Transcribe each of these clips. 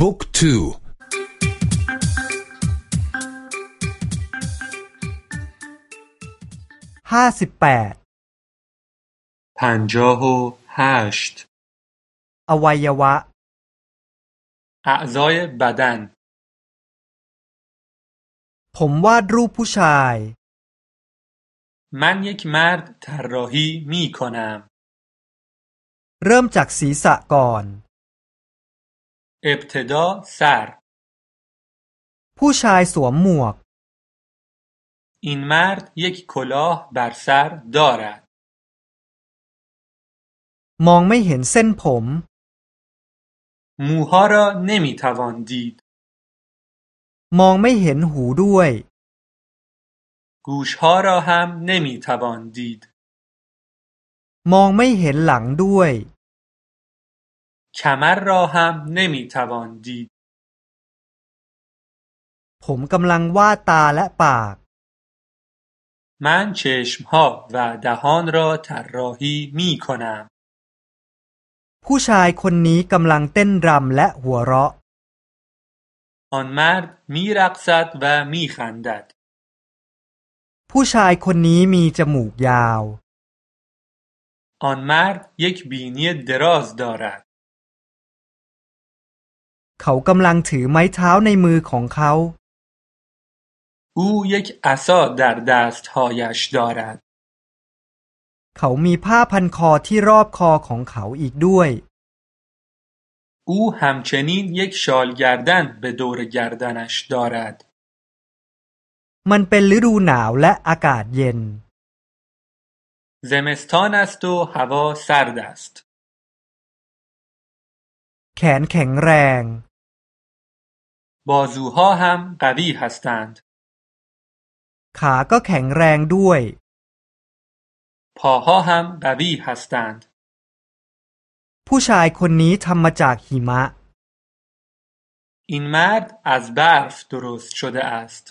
บุ๊กทูห้าสิบแปดพันจาโฮฮัชต์อวัยวะ اعضای بدن ผมวาดรูปผู้ชาย من یک مرد طراحی می کنم เริ่มจากศีรษะก่อน ابتدا سر ผู้ชายสวมหมวก این مرد یک کلاه بر سر دارد มองไม่เห็นเส้นผม موها را نمی توان دید มองไม่เห็นหูด้วย گوشها را هم نمی توان دید มองไม่เห็นหลังด้วย کمر را هم نمی توان دید ผมกำลังวาดตาและปาก من چشمها و دهان را طراحی می کنم ผู้ชายคนนี้กำลังเต้นรำและหัวเราะ آن مرد می رقصد و می خندد ผู้ชายคนนี้มีจมูกยาว آن مرد یک بینی دراز دارد เขากำลังถือไม้เท้าในมือของเขา او یک عصا در دستهایش دارد เขามีผ้าพันคอที่รอบคอของเขาอีกด้วย او همچنین یک شال گردن به دور گردنش دارد มันเป็นฤดูหนาวและอากาศเย็น زمستان است و هوا سرد است แขนแข็งแรง بازوها هم قوی هستند ขาก็แข็งแรงด้วย پاها هم قوی هستند ผู้ชายคนนี้ทำมาจากหิมะ این مرد از برف درست شده است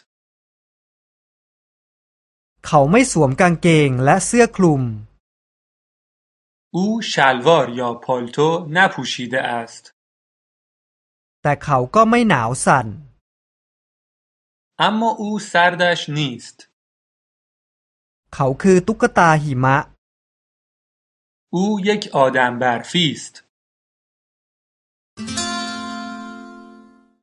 เขาไม่สวมกางเกงและเสื้อคลุม او شلوار یا پالتو نپوشیده است แต่เขาก็ไม่หนาวสั่น اما او سردش نیست เขาคือตุ๊กตาหิมะ او یک آدم برفی است